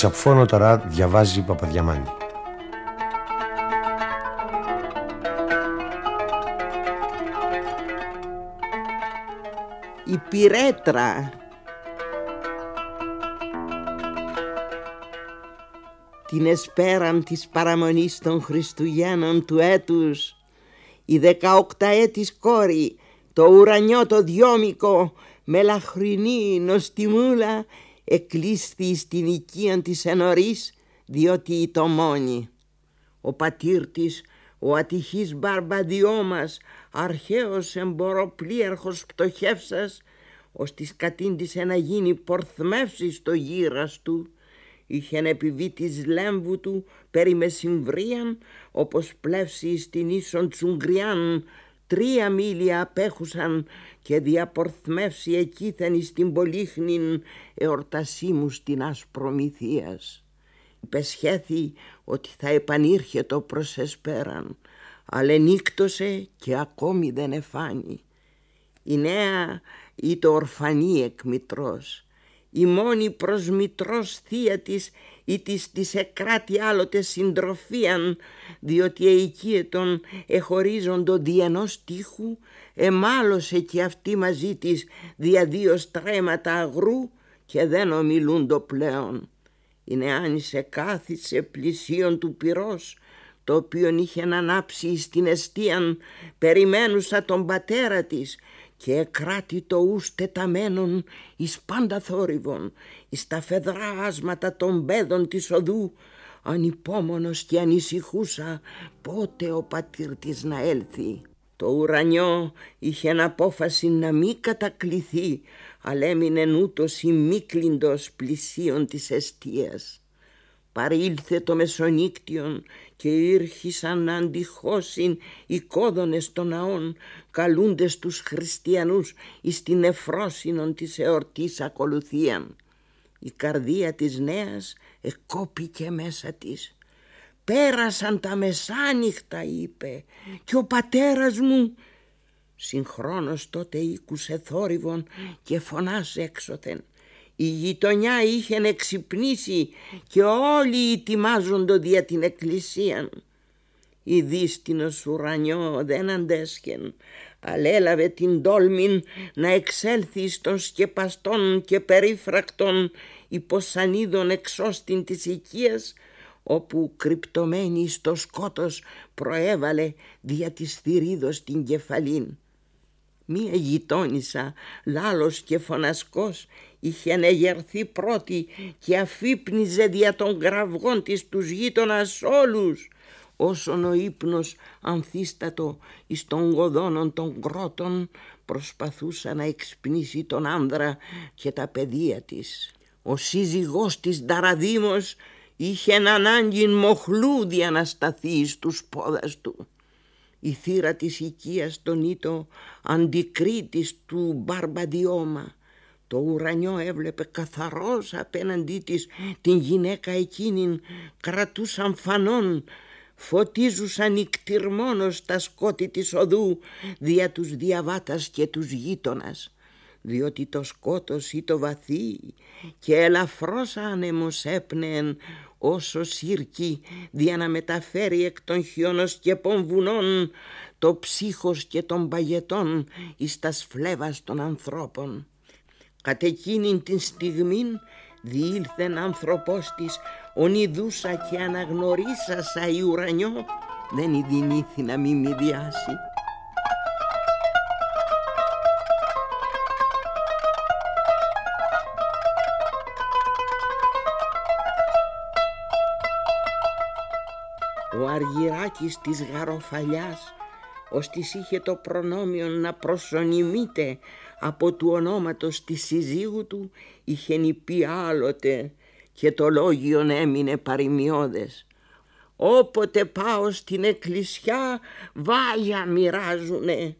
Η Σαπφόνο τώρα διαβάζει Παπαδιαμάνη. Η πυρέτρα την εσπέραν της παραμονής των Χριστουγέννων του έτους η δεκαοκταέτης κόρη το ουρανιό το δυόμικο με λαχρινή νοστιμούλα εκλείστη στην οικία της ενωρίς διότι το μόνη. Ο πατήρ της, ο ατυχής Μπαρμπαδιώμας, αρχαίος εμποροπλήρχος πτωχεύσας, ως της κατήντησε να γίνει πορθμεύση στο γύρας του, είχεν επιβεί της λέμβου του περί μεσημβρίαν, όπως πλεύσει στην ίσον Τσουγκριάν, τρία μίλια απέχουσαν και διαπορθμεύσει εκείθεν στην πολύχνην εορτασί μου στην ασπρομηθείας. Υπεσχέθη ότι θα επανήρχετο προς εσπέραν, αλλά ενύκτωσε και ακόμη δεν εφάνει. Η νέα ή το ορφανή εκμητρός, η μόνη προς μητρός θεία της ή της της εκράτη άλλοτε συντροφίαν, διότι εκεί τον εχωρίζοντο δι' ενός τείχου, εμάλωσε και αυτή μαζί της δια δύο στρέμματα αγρού και δεν ομιλούντο πλέον. Η νεάνισε κάθισε πλησίον του πυρός, το οποίον είχε ανάψει στην εστίαν, περιμένουσα τον πατέρα της και εκράτη το ους τεταμένων εις πάντα θόρυβον, εις τα φεδρά άσματα των πέδων της οδού, ανυπόμονος και ανησυχούσα πότε ο πατήρ της να έλθει. Το ουρανιό είχε απόφαση να μη κατακληθεί, αλλά έμεινε ούτως ημίκλιντος πλησίον της εστίας. Παρήλθε το μεσονύκτιον και ήρχισαν να αντιχώσουν οι κόδωνες των ναών, καλούντες τους χριστιανούς εις την εφρόσινον της εορτής ακολουθίαν. Η καρδία της νέας εκόπηκε μέσα της. «Πέρασαν τα μεσάνυχτα» είπε «και ο πατέρας μου» Συγχρόνως τότε ήκουσε θόρυβον και φωνάς έξωθεν. Η γειτονιά είχε εξυπνήσει και όλοι ετοιμάζονται δια την εκκλησία. Η δύστηνος ουρανιό δεν αντέσχεν, αλλά έλαβε την τόλμην να εξέλθει στον σκεπαστών και περίφρακτων υποσανίδων εξώστην της οικίας, όπου κρυπτωμένη στο σκότος προέβαλε δια της θηρίδος την κεφαλήν. Μία γειτόνισσα, λάλος και φωνασκός, είχε ανεγερθεί πρώτη και αφύπνιζε δια των γραυγών της τους γείτονας όλους, όσον ο ύπνος ανθίστατο εις των γοδόνων των κρότων προσπαθούσε να εξπνίσει τον άνδρα και τα παιδεία της. Ο σύζυγός της Νταραδήμος είχε ανάγκη μοχλού να σταθεί στους πόδας του. Η θύρα της οικίας τον ήτο αντικρίτης του Μπαρμπαντιώμα. Το ουρανιό έβλεπε καθαρός απέναντί της την γυναίκα εκείνην κρατούσαν φανών φωτίζουσαν νικτυρμόνος τα σκότη της οδού δια τους διαβάτας και τους γείτονας διότι το σκότος ή το βαθύ και ελαφρώς άνεμος έπνεεν όσο σύρκη δια να μεταφέρει εκ των χιονοσκεπών βουνών το ψύχος και των παγετών εις τας σφλέβας των ανθρώπων. Κατ' εκείνην την στιγμή διήλθεν άνθρωπός της ονειδούσα και αναγνωρίσασα η ουρανιό δεν ειδηνήθη να μη μη διάσει. Ο Αργυράκης της Γαροφαλιάς ως της είχε το προνόμιο να προσωνυμείται από του ονόματος της συζύγου του είχε νηπεί άλλοτε και το λόγιον έμεινε παρημιώδες. Όποτε πάω στην εκκλησιά βάλια μοιράζουνε.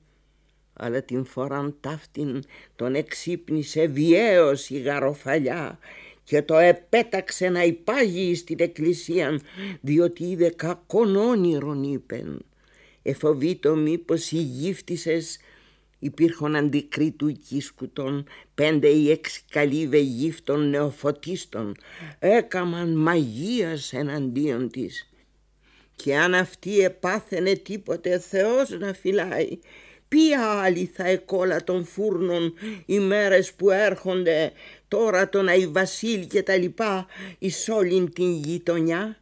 Αλλά την φοράν ταύτην τον εξύπνησε βιαίως η γαροφαλιά και το επέταξε να υπάγει στην εκκλησία διότι είδε κακόν όνειρον είπεν. Εφοβήτω μήπως οι γύφτισες υπήρχαν αντικρίτου οικίσκουτων πέντε ή έξι καλύβε γύφτων νεοφωτίστων έκαμαν μαγείας εναντίον της και αν αυτή επάθαινε τίποτε Θεός να φυλάει ποια άλλη θα εκόλα των φούρνων οι μέρες που έρχονται τώρα τον Αϊβασίλ και τα λοιπά εις όλην την γειτονιά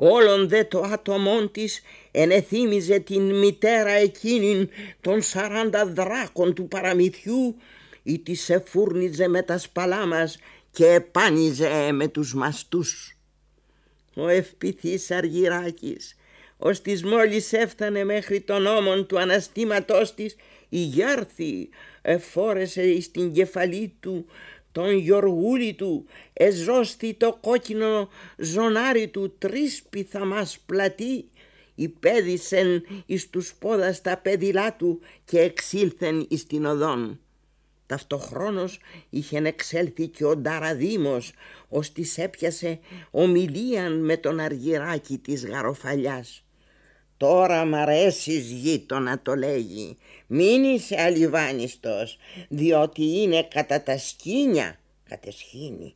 Όλον δε το άτομόν της ενεθύμιζε την μητέρα εκείνην των σαράντα δράκων του παραμυθιού ή της εφούρνιζε με τα σπαλά μας και επάνιζε με τους μαστούς. Ο ευπηθής Αργυράκης, ως της μόλις έφτανε μέχρι τον ώμον του αναστήματός της, η Γιάρθη εφόρεσε εις την κεφαλή του τον Γιωργούλη του εζώστη το κόκκινο ζωνάρι του τρεις πιθαμάς πλατή υπέδισεν εις τους πόδας τα πέδιλά του και εξήλθεν εις την οδόν. Ταυτοχρόνως είχεν εξέλθει και ο Νταραδήμος, ως της έπιασε ομιλίαν με τον αργυράκι της γαροφαλιάς. Τώρα μ' αρέσεις γείτονα το λέγει, μην είσαι αλιβάνιστος, διότι είναι κατά τα σκήνια, κατεσχήνει.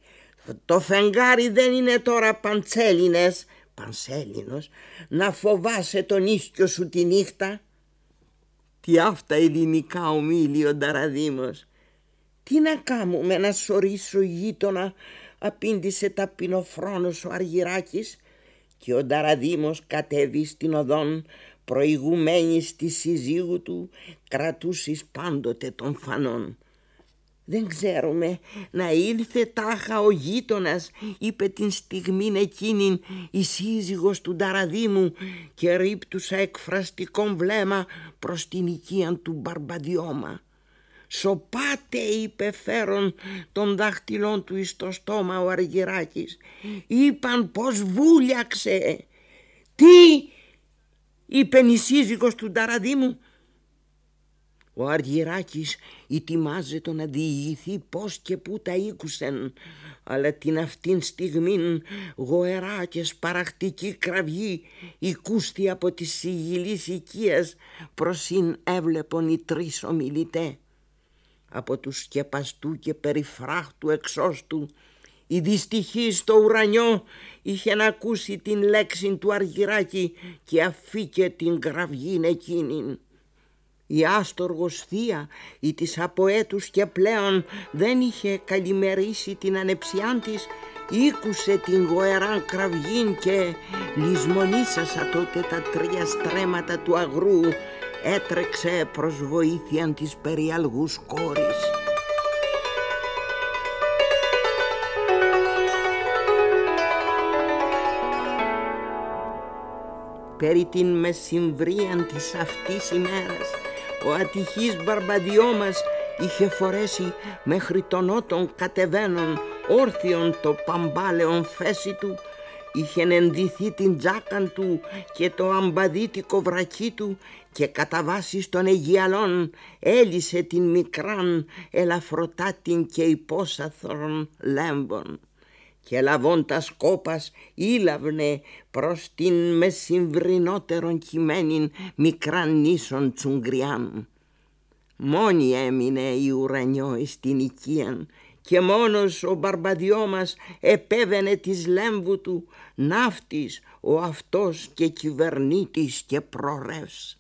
Το φεγγάρι δεν είναι τώρα παντσέλινες, πανσέλινος, να φοβάσαι τον ίσκιο σου τη νύχτα. Τι αυτά ελληνικά ομίλει ο Νταραδήμος. Τι να κάνουμε να σωρίσω γείτονα, απήντησε ταπεινοφρόνος ο Αργυράκης και ο Νταραδήμος κατέβη στην οδόν προηγουμένης στη συζύγου του κρατούσις πάντοτε των φανών. Δεν ξέρουμε να ήλθε τάχα ο γείτονας, είπε την στιγμή εκείνη η σύζυγος του Νταραδίμου και ρίπτουσα εκφραστικό βλέμμα προς την οικία του Μπαρμπαδιώμα. «Σοπάτε» είπε φέρον των δάχτυλών του εις το στόμα ο Αργυράκης. «Είπαν πως βούλιαξε». «Τι» είπε η σύζυγος του Νταραδίμου. Ο Αργυράκης ετοιμάζεται να διηγηθεί πώς και πού τα ήκουσεν, αλλά την αυτήν στιγμήν γοερά και σπαραχτική κραυγή οικούστη από τη σιγηλής οικίας προσύν έβλεπον οι τρεις ομιλητές από τους σκεπαστού και περιφράχτου εξώστου η δυστυχή στο ουρανιό είχε να ακούσει την λέξη του αργυράκι και αφήκε την κραυγήν εκείνην. Η άστοργος θεία ή της αποέτους και πλέον δεν είχε καλημερίσει την ανεψιάν της ήκουσε την γοεράν κραυγήν και λησμονήσασα τότε τα τρία στρέμματα του αγρού έτρεξε προς βοήθεια της περιαλγούς κόρης. Περί την μεσημβρίαν της αυτής ημέρας ο ατυχής Μπαρμπαδιώμας είχε φορέσει μέχρι τον ότον κατεβαίνον όρθιον το παμπάλεον φέση του είχε ενδυθεί την τζάκαν του και το αμπαδίτικο βρακί του και κατά βάση των Αιγιαλών έλυσε την μικράν ελαφρωτάτην και υπόσαθρον λέμπων και λαβώντας κόπας ήλαυνε προς την μεσημβρινότερον κειμένην μικράν νήσον τσουγκριάν. Μόνη έμεινε η ουρανιό στην οικίαν και μόνος ο Μπαρμπαδιώμας επέβαινε της λέμβου του ναύτης ο αυτός και κυβερνήτης και προρεύς.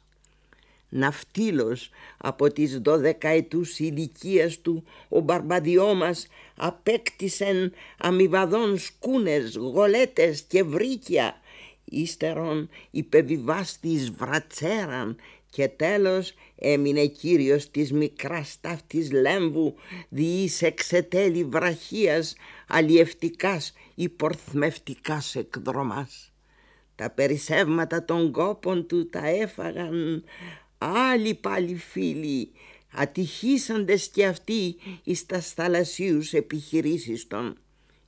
Ναυτίλος από τις δωδεκαετούς ηλικία του ο Μπαρμπαδιώμας απέκτησεν αμοιβαδών σκούνες, γολέτες και βρύκια ύστερον υπεβιβάστης βρατσέραν και τέλος έμεινε κύριος της μικράς ταύτης λέμβου διείς εξετέλει βραχίας αλλιευτικάς ή πορθμευτικάς εκδρομάς. Τα περισσεύματα των κόπων του τα έφαγαν άλλοι πάλι φίλοι ατυχήσαντες και αυτοί εις τας θαλασσίους επιχειρήσεις των.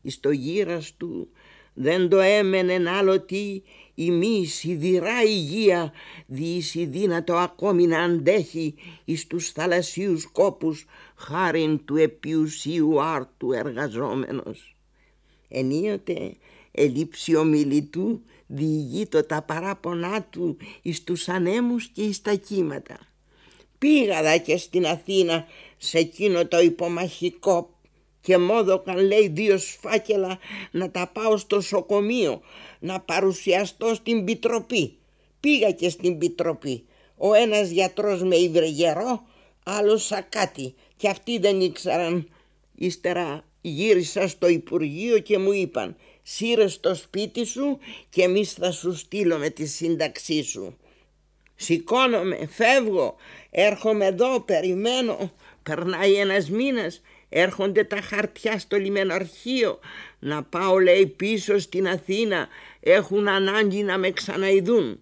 Εις το γύρας του δεν το έμενε άλλο τι η μης σιδηρά υγεία διήσει δύνατο ακόμη να αντέχει εις τους θαλασσίους κόπους χάριν του επιουσίου άρτου εργαζόμενος. Ενίοτε ελήψη ομιλητού διηγείτο τα παράπονά του εις τους ανέμους και εις τα κύματα. Πήγα δα και στην Αθήνα σε εκείνο το υπομαχικό και μόδοκαν λέει δύο σφάκελα να τα πάω στο σοκομείο να παρουσιαστώ στην Πιτροπή. Πήγα και στην Πιτροπή. Ο ένας γιατρός με υβρεγερό, άλλος σακάτι και αυτοί δεν ήξεραν. Ύστερα γύρισα στο Υπουργείο και μου είπαν «Σύρε στο σπίτι σου και εμείς θα σου στείλουμε τη σύνταξή σου». Σηκώνομαι, φεύγω, έρχομαι εδώ, περιμένω. Περνάει ένας μήνας, έρχονται τα χαρτιά στο λιμεναρχείο. Να πάω λέει πίσω στην Αθήνα, έχουν ανάγκη να με ξαναειδούν.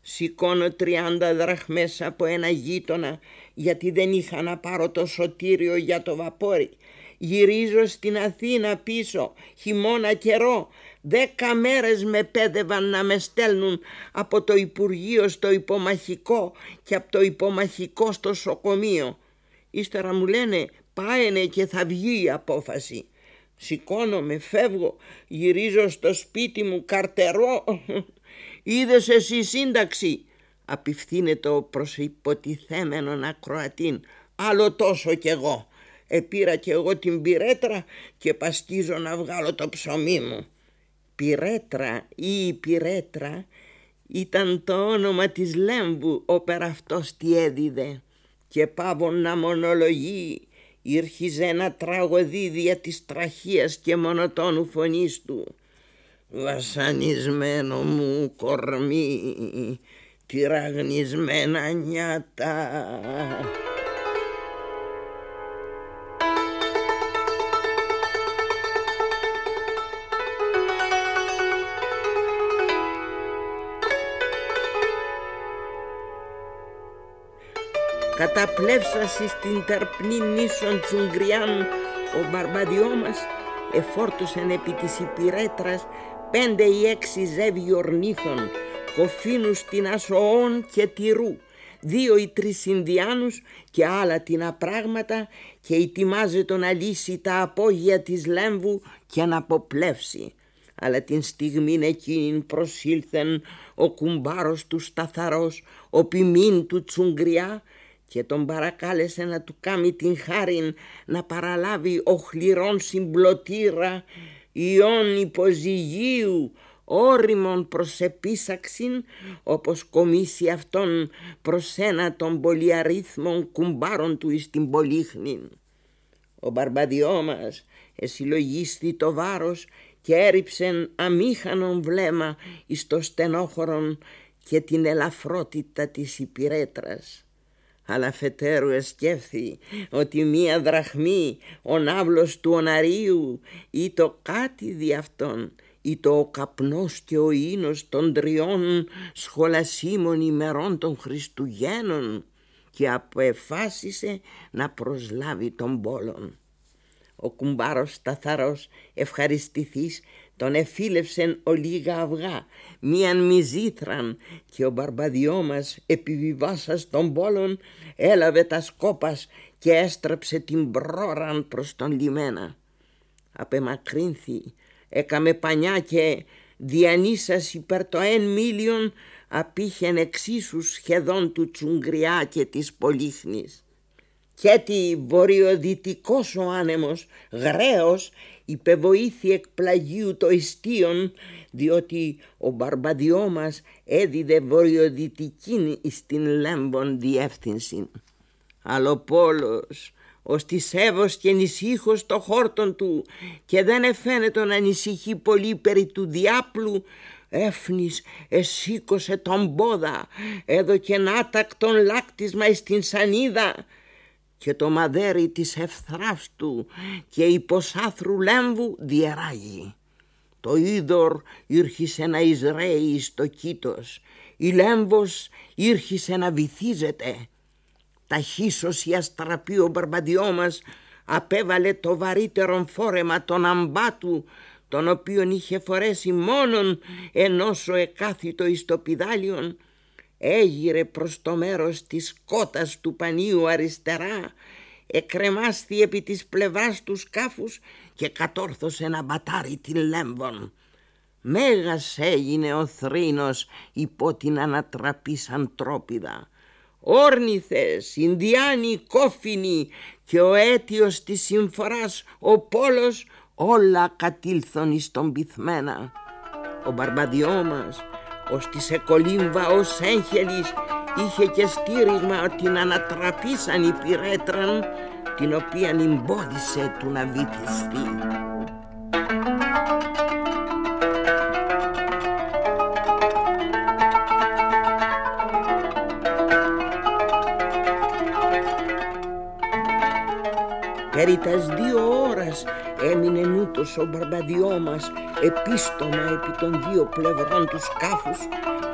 Σηκώνω τριάντα δραχμές από ένα γείτονα γιατί δεν είχα να πάρω το σωτήριο για το βαπόρι. Γυρίζω στην Αθήνα πίσω, χειμώνα καιρό. Δέκα μέρες με πέδευαν να με στέλνουν από το Υπουργείο στο υπομαχικό και από το υπομαχικό στο σοκομείο. Ύστερα μου λένε πάενε και θα βγει η απόφαση. Σηκώνομαι, φεύγω, γυρίζω στο σπίτι μου καρτερό. Είδες εσύ σύνταξη; Απευθύνεται προς υποτιθέμενον ακροατήν. Άλλο τόσο κι εγώ. Επήρα κι εγώ την πυρέτρα και παστίζω να βγάλω το ψωμί μου. Πυρέτρα ή η πυρέτρα ήταν το όνομα της Λέμβου όπερα αυτός τι έδιδε και πάβον να μονολογεί ήρχιζε ένα τραγωδί δια της τραχίας και μονοτόνου φωνής του. Βασανισμένο μου κορμί, τυραγνισμένα νιάτα. Καταπλεύσασι στην τερπνή νήσων Τσουγκριάν ο Μπαρμπαδιόμας εφόρτωσεν επί της υπηρέτρας πέντε ή έξι ζεύγι ορνήθων κοφίνους την ασοών και τυρού δύο ή τρεις Ινδιάνους και άλλα την απράγματα και ετοιμάζεται να λύσει τα απόγεια της Λέμβου και να αποπλεύσει. Αλλά την στιγμή εκείνη προσήλθεν ο κουμπάρος του σταθαρός, ο ποιμήν του τσουγκριά και τον παρακάλεσε να του κάνει την χάριν να παραλάβει ο χληρών συμπλωτήρα ιών υποζυγίου όριμον προς επίσαξην όπως κομίσει αυτόν προς ένα των πολυαρίθμων κουμπάρων του εις την πολύχνην. Ο Μπαρμπαδιό μας εσυλλογίστη το βάρος και έριψεν αμήχανον βλέμμα εις το στενόχωρον και την ελαφρότητα της υπηρέτρας αλλά φετέρου εσκέφθη ότι μία δραχμή ο ναύλος του οναρίου ή το κάτι δι' αυτόν ή το ο καπνός και ο ίνος των τριών σχολασίμων ημερών των Χριστουγέννων και απεφάσισε να προσλάβει τον πόλον. Ο κουμπάρος σταθαρός ευχαριστηθής τον εφίλευσεν ολίγα αυγά, μίαν μυζήθραν και ο μπαρμπαδιό μας επιβιβάσας των πόλων έλαβε τα σκόπας και έστρεψε την πρόραν προς τον λιμένα. Απεμακρύνθη, έκαμε πανιά και διανύσας υπέρ το εν μίλιον απήχεν εξίσου σχεδόν του τσουγκριά και της πολύχνης. Και τι βορειοδυτικός ο άνεμος, γραίος, υπεβοήθη εκ πλαγίου το ιστίον διότι ο Μπαρμπαδιό μας έδιδε βορειοδυτικήν στην Λέμπον διεύθυνση. Αλλά ο Πόλος ως τη σέβος και νησίχος το χόρτον του και δεν εφαίνεται να ανησυχεί πολύ περί του διάπλου έφνης εσήκωσε τον πόδα έδωκε νάτακτον λάκτισμα στην σανίδα και το μαδέρι της ευθράς του και η ποσάθρου λέμβου διεράγει. Το είδωρ ήρχισε να εισραίει στο κήτος, η λέμβος ήρχισε να βυθίζεται. Ταχύσως η αστραπή ο μπαρμπαντιό μας απέβαλε το βαρύτερον φόρεμα των αμπάτου, τον οποίον είχε φορέσει μόνον ενός ο εκάθιτο εις το πιδάλιον έγειρε προς το μέρος της κότας του πανίου αριστερά, εκρεμάστη επί της πλευράς του σκάφους και κατόρθωσε να μπατάρει την λέμβον. Μέγας έγινε ο θρήνος υπό την ανατραπή σαν τρόπιδα. όρνηθες, Ινδιάνοι κόφινοι και ο αίτιος της συμφοράς ο πόλος όλα κατήλθον εις τον πυθμένα. Ο Μπαρμπαδιώμας ως της εκολύμβα ως έγχελης είχε και στήριγμα την ανατραπήσαν η πυρέτραν την οποία εμπόδισε του να βυθιστεί. Περί τας δύο ώρας έμεινε νούτος ο Μπαρμπαδιώμας επίστομα επί των δύο πλευρών του σκάφους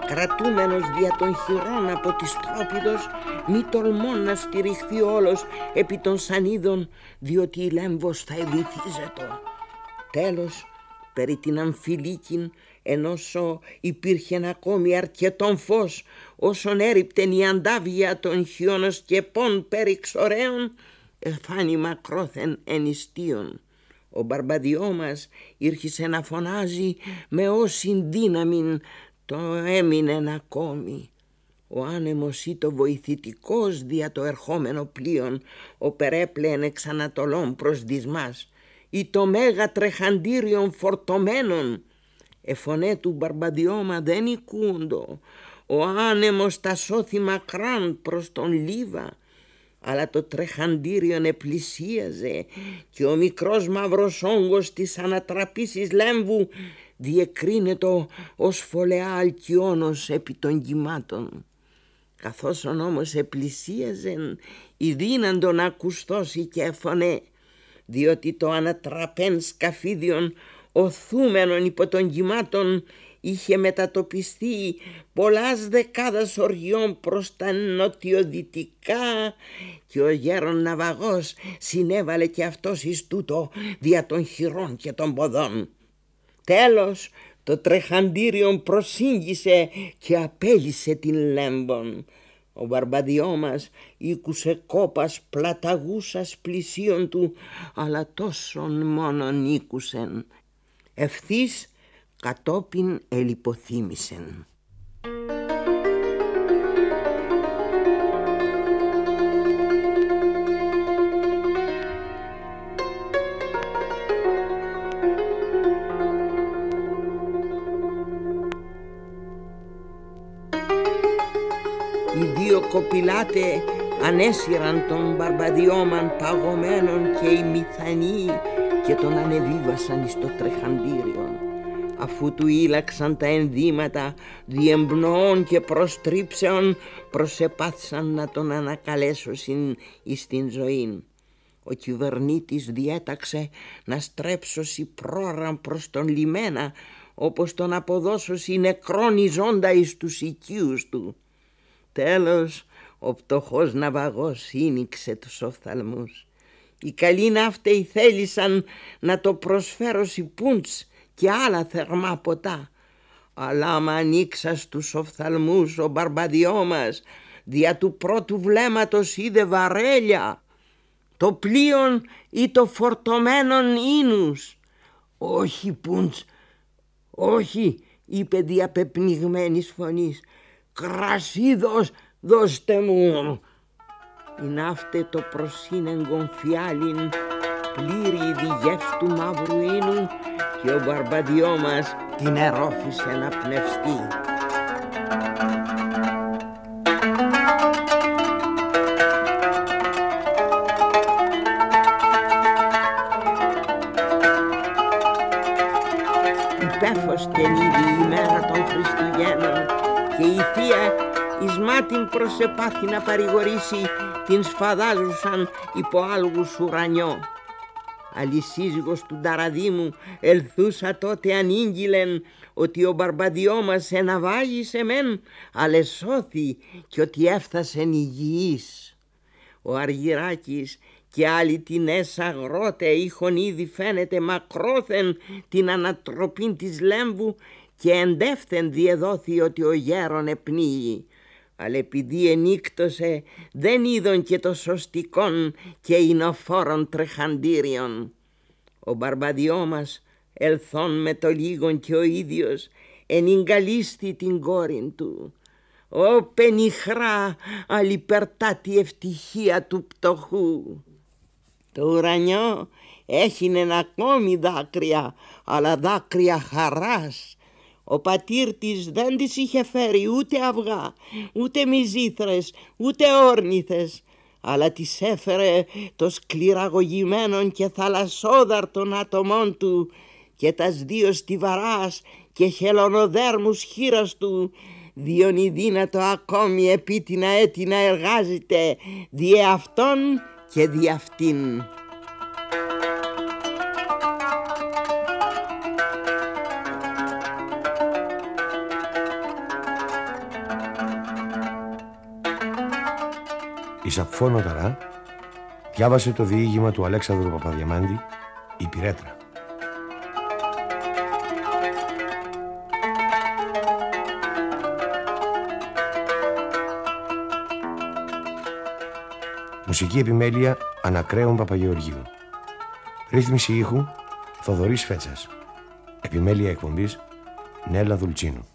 κρατούμενος δια των χειρών από τις τρόπιδος μη τολμών να στηριχθεί όλος επί των σανίδων διότι η λέμβος θα ευηθίζετο. Τέλος, περί την αμφιλίκην ενώσο υπήρχε ακόμη αρκετόν φως όσον έριπτεν η αντάβια των χιόνος και πόν περί ξορέων εφάνει μακρόθεν ενιστίων. Ο Μπαρμπαδιώμας ήρχισε να φωνάζει με όση δύναμη το έμεινε ακόμη. Ο άνεμος ή το βοηθητικός δια το ερχόμενο πλοίον, ο περέπλεεν εξ Ανατολών προς δυσμάς, ή το μέγα τρεχαντήριον φορτωμένων. Εφωνέ του Μπαρμπαδιώμα δεν οικούντο, ο άνεμος τα σώθη μακράν προς τον Λίβα, αλλά το τρεχαντήριον επλησίαζε και ο μικρός μαύρος όγκος της ανατραπήσης λέμβου διεκρίνεται ως φωλεά αλκιόνος επί των κυμάτων. Καθώς όμως επλησίαζεν, δύναντο να ακουστώσει και φωνέ, διότι το ανατραπέν σκαφίδιον οθούμενον υπό των κυμάτων είχε μετατοπιστεί πολλάς δεκάδας οργιών προς τα νοτιοδυτικά και ο γέρον ναυαγός συνέβαλε και αυτός εις τούτο δια των χειρών και των ποδών. Τέλος το τρεχαντήριο προσήγγισε και απέλησε την λέμβον. Ο Βαρμπαδιώμας ήκουσε κόπας πλαταγούσας πλησίον του, αλλά τόσον μόνον ήκουσεν. Ευθύς κατόπιν ελιποθύμησεν. Οι δύο κοπηλάτε ανέσυραν τον Μπαρμπαδιώμαν παγωμένον και οι μηθανοί και τον ανεβίβασαν στο τρεχαντήριο. Αφού του ήλαξαν τα ενδύματα διεμπνοών και προστρίψεων προσεπάθησαν να τον ανακαλέσωσιν εις την ζωή. Ο κυβερνήτης διέταξε να στρέψωσει πρόραν προς τον λιμένα όπως τον αποδώσωση νεκρόν ζώντα εις τους οικείους του. Τέλος ο πτωχός ναυαγός ίνιξε τους οφθαλμούς. Οι καλοί ναύτεοι θέλησαν να το προσφέρωσι πούντς και άλλα θερμά ποτά. Αλλά άμα ανοίξα στους οφθαλμούς ο μπαρμπαδιό μας δια του πρώτου βλέμματος είδε βαρέλια το πλοίον ή το φορτωμένον ίνους. «Όχι, Πούντς, όχι», είπε διαπεπνιγμένης φωνής. «Κρασίδος δώστε μου». Η ναύτε το προσύνεγκον φιάλιν πλήρη διγεύστου μαύρου ίνου και ο μπαρμπαδιό μας την ερόφησε να πνευστεί. Υπέφωστεν ήδη η μέρα των Χριστουγέννων και η θεία εις μάτιν προσεπάθη να παρηγορήσει την σφαδάζουσαν υπό άλγους ουρανιό αλυσίζυγος του Νταραδίμου ελθούσα τότε ανήγγυλεν ότι ο Μπαρμπαδιό μας εναβάγησε μεν αλλά σώθη και ότι έφτασεν υγιής. Ο Αργυράκης και άλλοι την αγρότε είχον ήδη φαίνεται μακρόθεν την ανατροπή της λέμβου και εντεύθεν διεδόθη ότι ο γέρον επνίγει αλλά επειδή ενύκτωσε δεν είδον και το σωστικόν και εινοφόρον τρεχαντήριον. Ο Μπαρμπαδιό μας ελθόν με το λίγον και ο ίδιος ενυγκαλίστη την κόρη του. Ω πενιχρά αλιπερτάτη ευτυχία του πτωχού. Το ουρανιό έχει ακόμη δάκρυα, αλλά δάκρυα χαράς. Ο πατήρ της δεν της είχε φέρει ούτε αυγά, ούτε μυζήθρες, ούτε όρνηθες, αλλά της έφερε το σκληραγωγημένον και θαλασσόδαρτον άτομών του και τας δύο στιβαράς και χελωνοδέρμους χείρας του διότι δύνατο ακόμη επί την αέτη να εργάζεται διε αυτόν και δι' αυτήν. Η Σαπφόνο Ταρά διάβασε το διήγημα του Αλέξανδρου Παπαδιαμάντη «Η Πυρέτρα». Μουσική επιμέλεια Ανακρέων Παπαγεωργίου. Ρύθμιση ήχου Θοδωρής Φέτσας. Επιμέλεια εκπομπής Νέλα Δουλτσίνου.